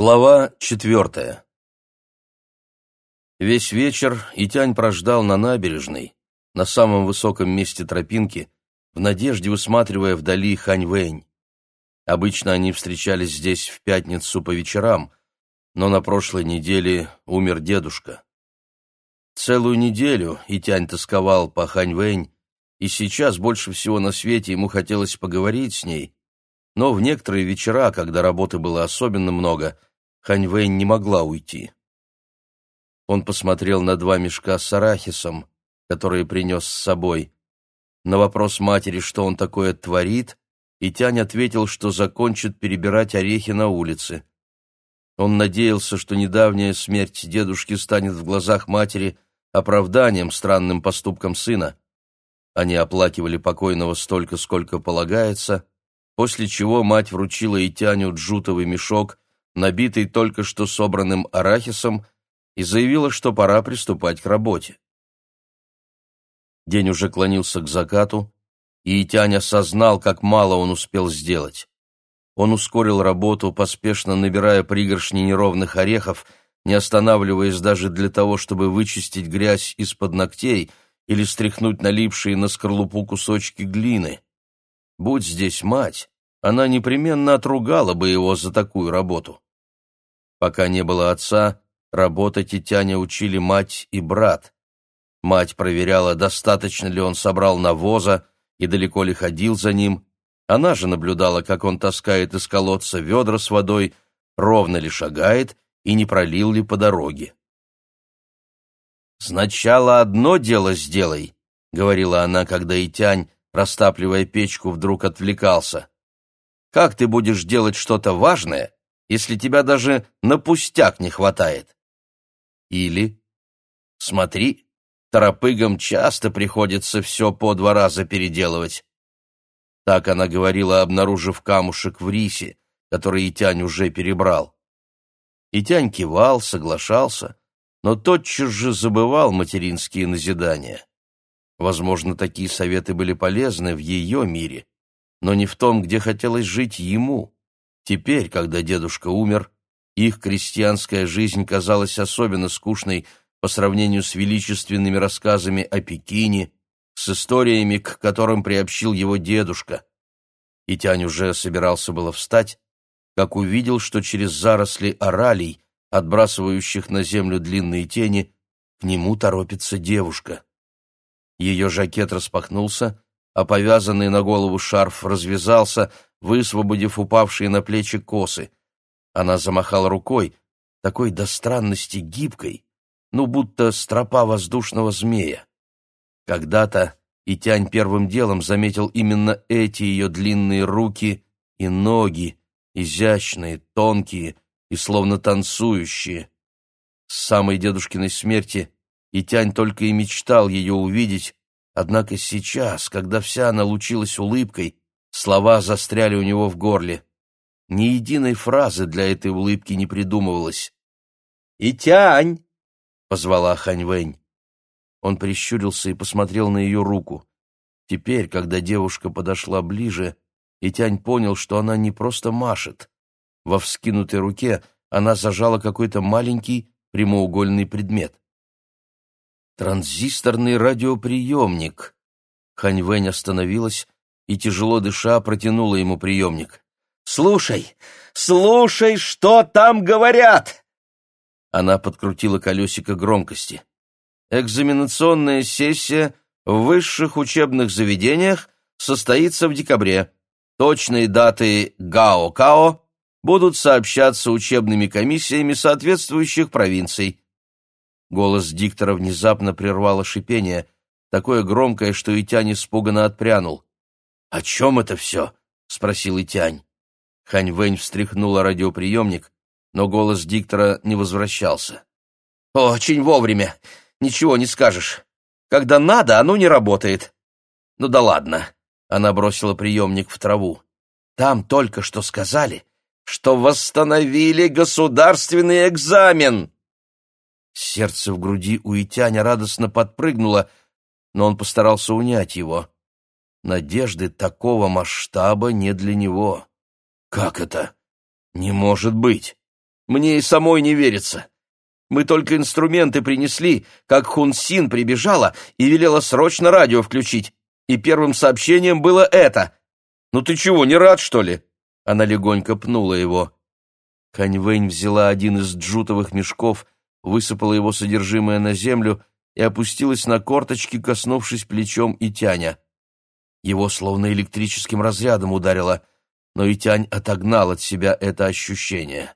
Глава четвертая Весь вечер Итянь прождал на набережной, на самом высоком месте тропинки, в надежде высматривая вдали Ханьвэнь. Обычно они встречались здесь в пятницу по вечерам, но на прошлой неделе умер дедушка. Целую неделю Итянь тосковал по Ханьвэнь, и сейчас больше всего на свете ему хотелось поговорить с ней, но в некоторые вечера, когда работы было особенно много, Хань Вэнь не могла уйти. Он посмотрел на два мешка с арахисом, которые принес с собой. На вопрос матери, что он такое творит, и Тянь ответил, что закончит перебирать орехи на улице. Он надеялся, что недавняя смерть дедушки станет в глазах матери оправданием странным поступкам сына. Они оплакивали покойного столько, сколько полагается, после чего мать вручила Итяню джутовый мешок, набитый только что собранным арахисом, и заявила, что пора приступать к работе. День уже клонился к закату, и Итянь осознал, как мало он успел сделать. Он ускорил работу, поспешно набирая пригоршни неровных орехов, не останавливаясь даже для того, чтобы вычистить грязь из-под ногтей или стряхнуть налипшие на скорлупу кусочки глины. Будь здесь мать, она непременно отругала бы его за такую работу. Пока не было отца, работать и Тяня учили мать и брат. Мать проверяла, достаточно ли он собрал навоза и далеко ли ходил за ним. Она же наблюдала, как он таскает из колодца ведра с водой, ровно ли шагает и не пролил ли по дороге. «Сначала одно дело сделай», — говорила она, когда Итянь растапливая печку, вдруг отвлекался. «Как ты будешь делать что-то важное, если тебя даже на пустяк не хватает?» Или «Смотри, торопыгам часто приходится все по два раза переделывать». Так она говорила, обнаружив камушек в рисе, который Итянь уже перебрал. Итянь кивал, соглашался, но тотчас же забывал материнские назидания. Возможно, такие советы были полезны в ее мире, но не в том, где хотелось жить ему. Теперь, когда дедушка умер, их крестьянская жизнь казалась особенно скучной по сравнению с величественными рассказами о Пекине, с историями, к которым приобщил его дедушка. И Тянь уже собирался было встать, как увидел, что через заросли оралей, отбрасывающих на землю длинные тени, к нему торопится девушка. Ее жакет распахнулся, а повязанный на голову шарф развязался, высвободив упавшие на плечи косы. Она замахала рукой, такой до странности гибкой, ну, будто стропа воздушного змея. Когда-то Итянь первым делом заметил именно эти ее длинные руки и ноги, изящные, тонкие и словно танцующие. С самой дедушкиной смерти и Тянь только и мечтал ее увидеть, однако сейчас, когда вся она лучилась улыбкой, слова застряли у него в горле. Ни единой фразы для этой улыбки не придумывалось. «И Тянь!» — позвала Хань Вэнь. Он прищурился и посмотрел на ее руку. Теперь, когда девушка подошла ближе, Итянь понял, что она не просто машет. Во вскинутой руке она зажала какой-то маленький прямоугольный предмет. Транзисторный радиоприемник. Ханьвэнь остановилась и, тяжело дыша, протянула ему приемник. «Слушай, слушай, что там говорят!» Она подкрутила колесико громкости. «Экзаменационная сессия в высших учебных заведениях состоится в декабре. Точные даты ГАО-КАО будут сообщаться учебными комиссиями соответствующих провинций. Голос диктора внезапно прервало шипение, такое громкое, что Итянь испуганно отпрянул. «О чем это все?» — спросил Итянь. Хань Вэнь встряхнула радиоприемник, но голос диктора не возвращался. «Очень вовремя. Ничего не скажешь. Когда надо, оно не работает. Ну да ладно». Она бросила приемник в траву. «Там только что сказали, что восстановили государственный экзамен!» Сердце в груди у Итяня радостно подпрыгнуло, но он постарался унять его. Надежды такого масштаба не для него. Как это? Не может быть! Мне и самой не верится. Мы только инструменты принесли, как Хун Син прибежала и велела срочно радио включить. И первым сообщением было это. «Ну ты чего, не рад, что ли?» Она легонько пнула его. Хань Вэнь взяла один из джутовых мешков, высыпала его содержимое на землю и опустилась на корточки, коснувшись плечом Итяня. Его словно электрическим разрядом ударило, но Итянь отогнал от себя это ощущение.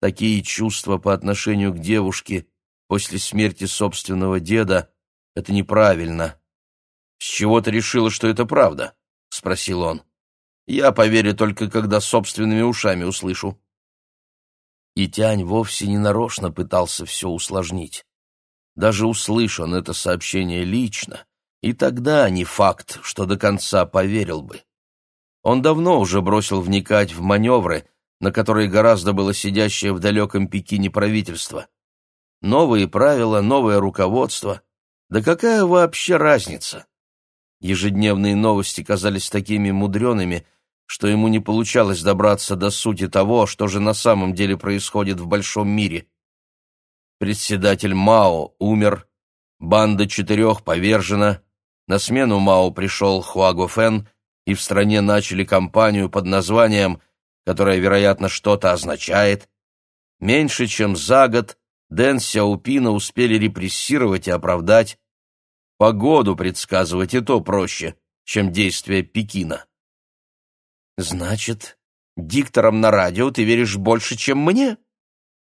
Такие чувства по отношению к девушке после смерти собственного деда — это неправильно. «С чего ты решила, что это правда?» — спросил он. «Я поверю только, когда собственными ушами услышу». И Тянь вовсе не нарочно пытался все усложнить. Даже услышан это сообщение лично, и тогда не факт, что до конца поверил бы. Он давно уже бросил вникать в маневры, на которые гораздо было сидящее в далеком Пекине правительство. Новые правила, новое руководство. Да какая вообще разница? Ежедневные новости казались такими мудреными, что ему не получалось добраться до сути того, что же на самом деле происходит в большом мире. Председатель Мао умер, банда четырех повержена, на смену Мао пришел Хуаго Фэн, и в стране начали кампанию под названием которая, вероятно, что-то означает. Меньше чем за год Дэн Сяопина успели репрессировать и оправдать. Погоду предсказывать и то проще, чем действия Пекина. «Значит, дикторам на радио ты веришь больше, чем мне?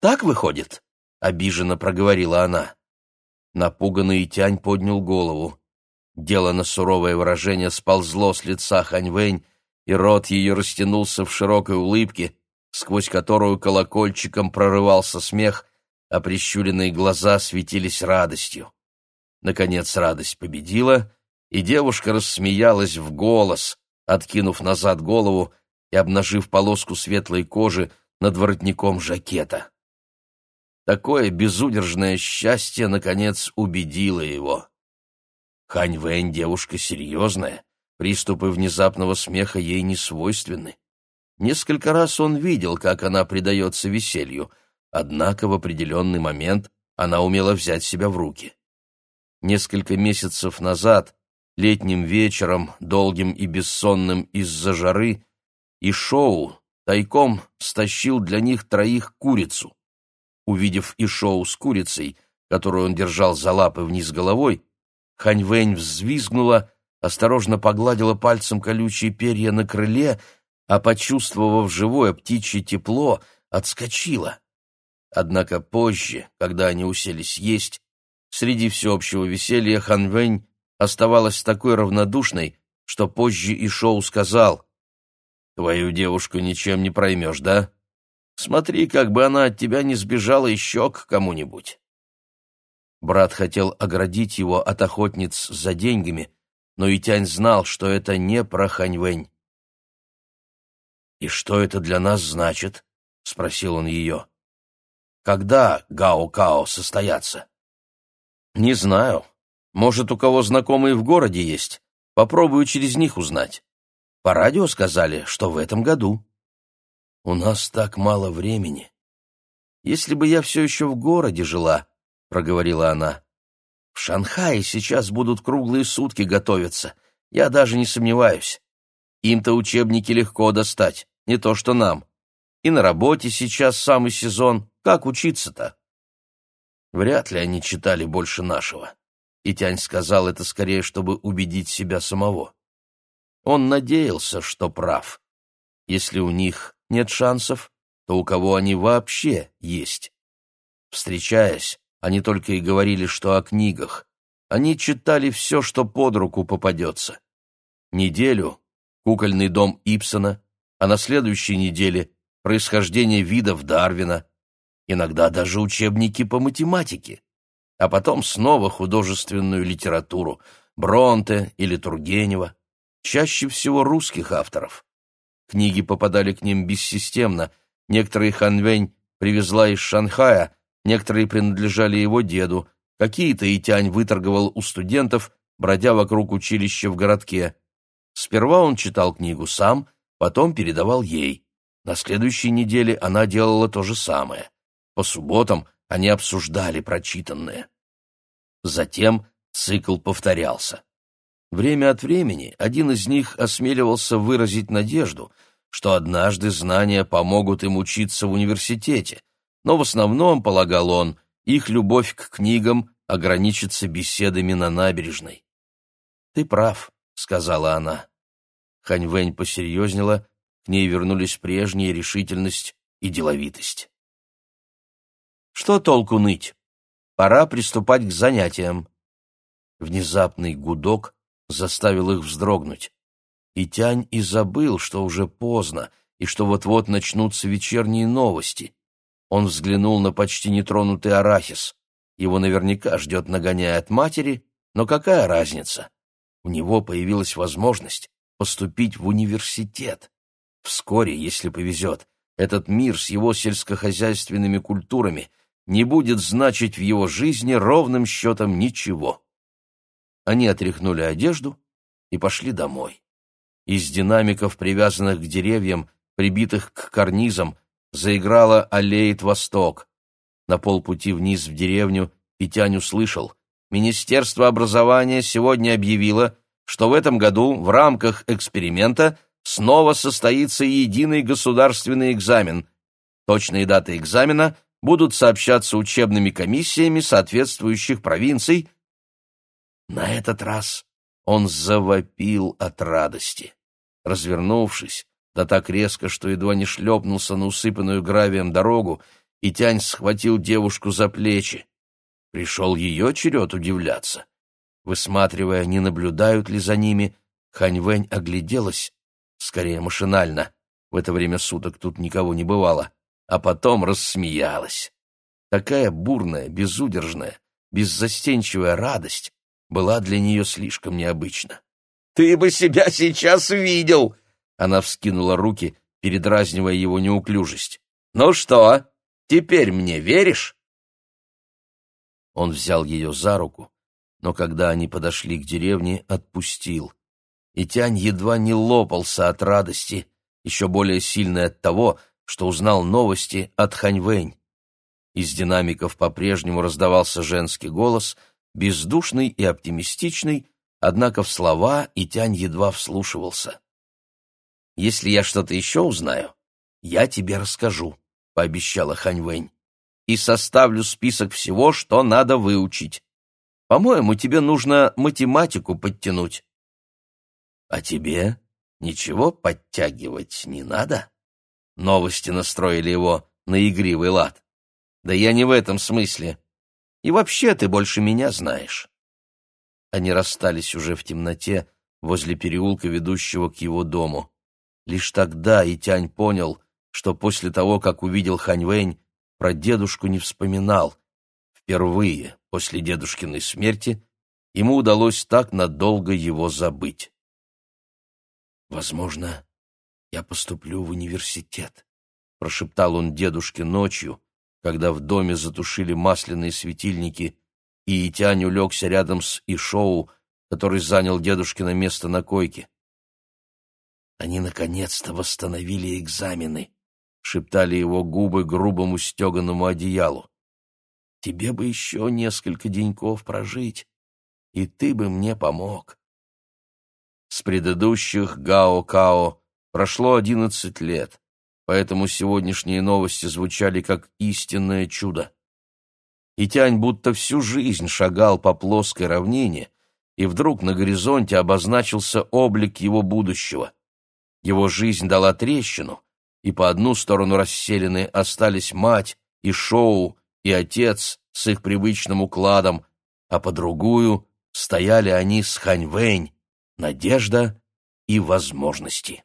Так выходит?» — обиженно проговорила она. Напуганный Тянь поднял голову. Дело на суровое выражение сползло с лица Ханьвэнь, и рот ее растянулся в широкой улыбке, сквозь которую колокольчиком прорывался смех, а прищуренные глаза светились радостью. Наконец радость победила, и девушка рассмеялась в голос, откинув назад голову и обнажив полоску светлой кожи над воротником жакета. Такое безудержное счастье, наконец, убедило его. Хань Вэнь девушка серьезная, Приступы внезапного смеха ей не свойственны. Несколько раз он видел, как она предается веселью, однако в определенный момент она умела взять себя в руки. Несколько месяцев назад, летним вечером, долгим и бессонным из-за жары, и шоу тайком стащил для них троих курицу. Увидев и шоу с курицей, которую он держал за лапы вниз головой, Ханьвэнь взвизгнула, осторожно погладила пальцем колючие перья на крыле, а, почувствовав живое птичье тепло, отскочила. Однако позже, когда они уселись есть, среди всеобщего веселья Ханвэнь оставалась такой равнодушной, что позже и Шоу сказал, «Твою девушку ничем не проймешь, да? Смотри, как бы она от тебя не сбежала еще к кому-нибудь». Брат хотел оградить его от охотниц за деньгами, но Итянь знал, что это не про Ханьвэнь. «И что это для нас значит?» — спросил он ее. «Когда Гао-Као состоятся?» «Не знаю. Может, у кого знакомые в городе есть. Попробую через них узнать. По радио сказали, что в этом году». «У нас так мало времени. Если бы я все еще в городе жила», — проговорила она, в Шанхае сейчас будут круглые сутки готовиться, я даже не сомневаюсь. Им-то учебники легко достать, не то что нам. И на работе сейчас самый сезон, как учиться-то? Вряд ли они читали больше нашего. И Тянь сказал это скорее, чтобы убедить себя самого. Он надеялся, что прав. Если у них нет шансов, то у кого они вообще есть? Встречаясь, они только и говорили, что о книгах. Они читали все, что под руку попадется. Неделю — кукольный дом Ипсона, а на следующей неделе — происхождение видов Дарвина, иногда даже учебники по математике, а потом снова художественную литературу, Бронте или Тургенева, чаще всего русских авторов. Книги попадали к ним бессистемно, некоторые Ханвень привезла из Шанхая — Некоторые принадлежали его деду, какие-то Итянь выторговал у студентов, бродя вокруг училища в городке. Сперва он читал книгу сам, потом передавал ей. На следующей неделе она делала то же самое. По субботам они обсуждали прочитанное. Затем цикл повторялся. Время от времени один из них осмеливался выразить надежду, что однажды знания помогут им учиться в университете, но в основном, полагал он, их любовь к книгам ограничится беседами на набережной. «Ты прав», — сказала она. Ханьвэнь посерьезнела, к ней вернулись прежняя решительность и деловитость. «Что толку ныть? Пора приступать к занятиям». Внезапный гудок заставил их вздрогнуть. И Тянь и забыл, что уже поздно, и что вот-вот начнутся вечерние новости. Он взглянул на почти нетронутый арахис. Его наверняка ждет нагоняя от матери, но какая разница? У него появилась возможность поступить в университет. Вскоре, если повезет, этот мир с его сельскохозяйственными культурами не будет значить в его жизни ровным счетом ничего. Они отряхнули одежду и пошли домой. Из динамиков, привязанных к деревьям, прибитых к карнизам, заиграла «Аллеет Восток». На полпути вниз в деревню Петянь услышал. Министерство образования сегодня объявило, что в этом году в рамках эксперимента снова состоится единый государственный экзамен. Точные даты экзамена будут сообщаться учебными комиссиями соответствующих провинций. На этот раз он завопил от радости. Развернувшись, да так резко, что едва не шлепнулся на усыпанную гравием дорогу, и Тянь схватил девушку за плечи. Пришел ее черед удивляться. Высматривая, не наблюдают ли за ними, Ханьвэнь огляделась, скорее машинально, в это время суток тут никого не бывало, а потом рассмеялась. Такая бурная, безудержная, беззастенчивая радость была для нее слишком необычна. «Ты бы себя сейчас видел!» Она вскинула руки, передразнивая его неуклюжесть. «Ну что, теперь мне веришь?» Он взял ее за руку, но когда они подошли к деревне, отпустил. И Тянь едва не лопался от радости, еще более сильной от того, что узнал новости от Ханьвэнь. Из динамиков по-прежнему раздавался женский голос, бездушный и оптимистичный, однако в слова и Тянь едва вслушивался. Если я что-то еще узнаю, я тебе расскажу», — пообещала Хань Вэнь, «и составлю список всего, что надо выучить. По-моему, тебе нужно математику подтянуть». «А тебе ничего подтягивать не надо?» Новости настроили его на игривый лад. «Да я не в этом смысле. И вообще ты больше меня знаешь». Они расстались уже в темноте возле переулка, ведущего к его дому. Лишь тогда Итянь понял, что после того, как увидел Ханьвэнь, про дедушку не вспоминал. Впервые после дедушкиной смерти ему удалось так надолго его забыть. «Возможно, я поступлю в университет», — прошептал он дедушке ночью, когда в доме затушили масляные светильники, и Итянь улегся рядом с Ишоу, который занял дедушкино место на койке. Они наконец-то восстановили экзамены, шептали его губы грубому стеганому одеялу. Тебе бы еще несколько деньков прожить, и ты бы мне помог. С предыдущих Гао-Као прошло одиннадцать лет, поэтому сегодняшние новости звучали как истинное чудо. И Тянь будто всю жизнь шагал по плоской равнине, и вдруг на горизонте обозначился облик его будущего — его жизнь дала трещину, и по одну сторону расселены остались мать и Шоу, и отец с их привычным укладом, а по другую стояли они с Ханьвэнь, надежда и возможности.